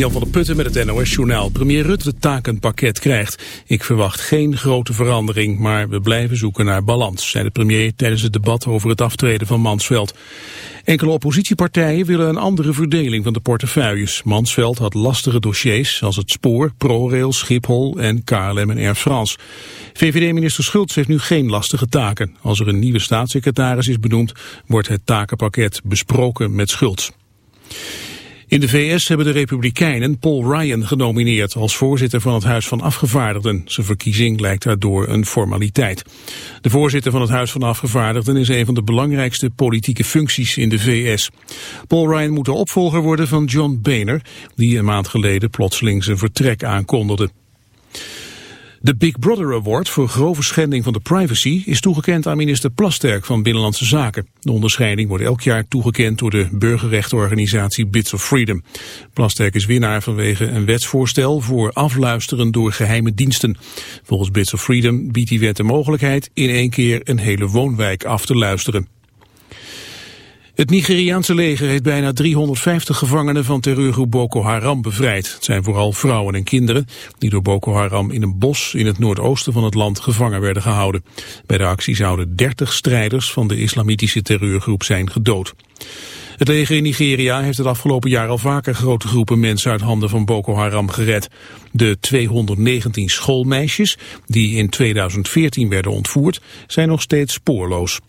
Jan van der Putten met het NOS-journaal. Premier Rutte het takenpakket krijgt. Ik verwacht geen grote verandering, maar we blijven zoeken naar balans, zei de premier tijdens het debat over het aftreden van Mansveld. Enkele oppositiepartijen willen een andere verdeling van de portefeuilles. Mansveld had lastige dossiers als het spoor, ProRail, Schiphol en KLM en Air France. VVD-minister Schultz heeft nu geen lastige taken. Als er een nieuwe staatssecretaris is benoemd, wordt het takenpakket besproken met Schultz. In de VS hebben de Republikeinen Paul Ryan genomineerd als voorzitter van het Huis van Afgevaardigden. Zijn verkiezing lijkt daardoor een formaliteit. De voorzitter van het Huis van Afgevaardigden is een van de belangrijkste politieke functies in de VS. Paul Ryan moet de opvolger worden van John Boehner, die een maand geleden plotseling zijn vertrek aankondigde. De Big Brother Award voor grove schending van de privacy is toegekend aan minister Plasterk van Binnenlandse Zaken. De onderscheiding wordt elk jaar toegekend door de burgerrechtenorganisatie Bits of Freedom. Plasterk is winnaar vanwege een wetsvoorstel voor afluisteren door geheime diensten. Volgens Bits of Freedom biedt die wet de mogelijkheid in één keer een hele woonwijk af te luisteren. Het Nigeriaanse leger heeft bijna 350 gevangenen van terreurgroep Boko Haram bevrijd. Het zijn vooral vrouwen en kinderen die door Boko Haram in een bos in het noordoosten van het land gevangen werden gehouden. Bij de actie zouden 30 strijders van de islamitische terreurgroep zijn gedood. Het leger in Nigeria heeft het afgelopen jaar al vaker grote groepen mensen uit handen van Boko Haram gered. De 219 schoolmeisjes die in 2014 werden ontvoerd zijn nog steeds spoorloos.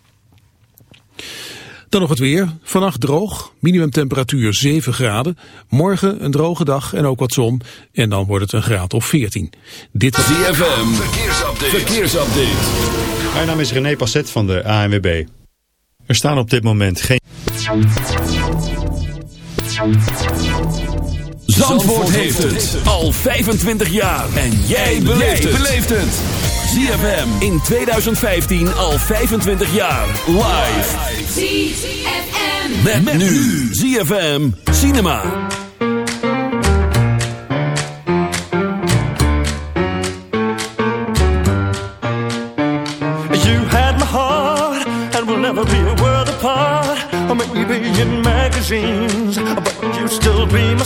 Dan nog het weer. Vannacht droog, minimumtemperatuur 7 graden. Morgen een droge dag en ook wat zon. En dan wordt het een graad of 14. Dit is ZFM. Verkeersupdate. Verkeersupdate. Mijn naam is René Passet van de ANWB. Er staan op dit moment geen... Zandvoort heeft het al 25 jaar. En jij beleeft het. ZFM in 2015 al 25 jaar. Live. ZFM. Met, met nu. ZFM Cinema. You had my heart and we'll never be a world apart. Or maybe in magazines,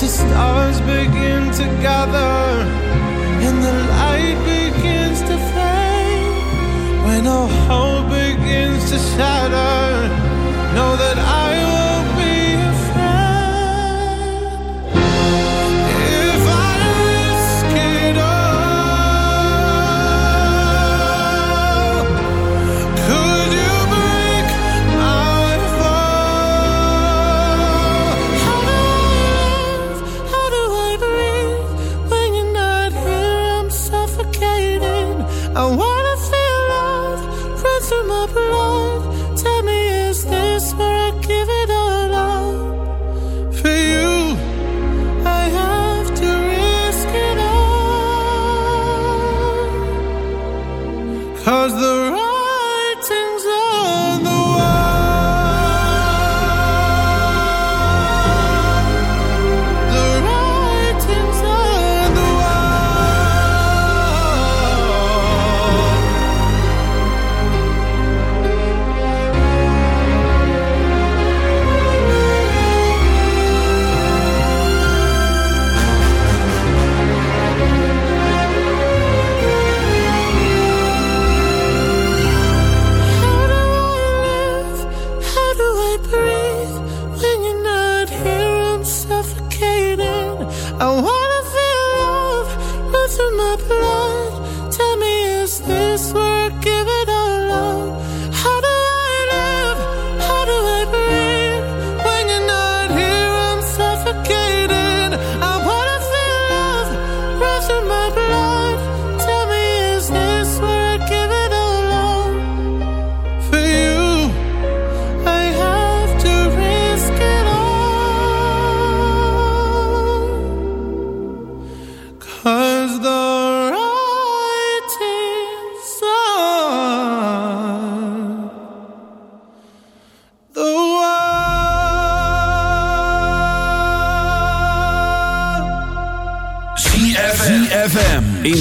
the stars begin to gather and the light begins to fade when all hope begins to shatter know that I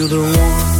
Make me feel the warmth,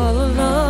All alone,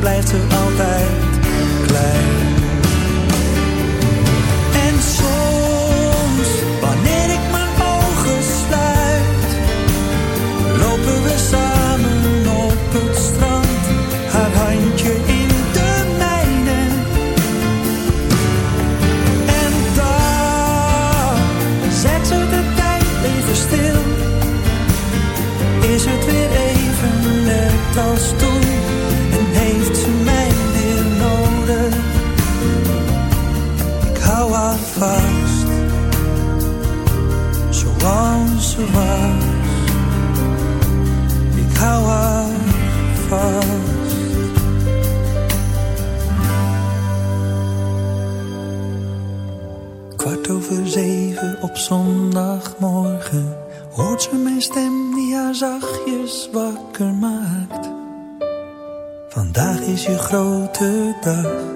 Blijft ze altijd klein. Is je grote dag.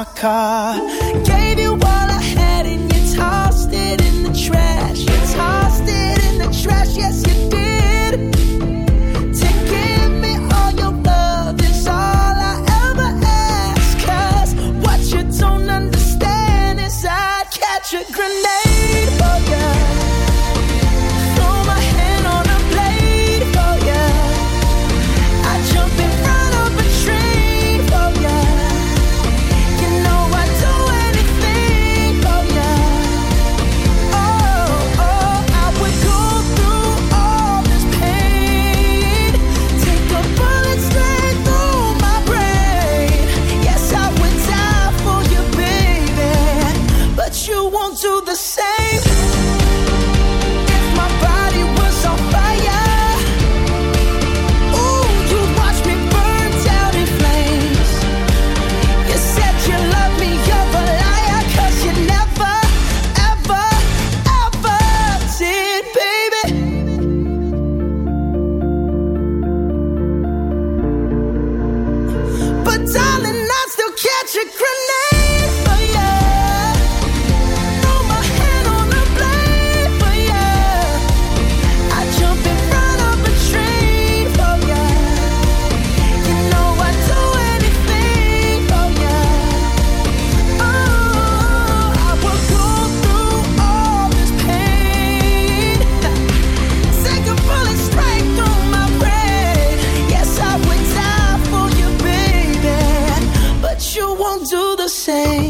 my car. Gave you say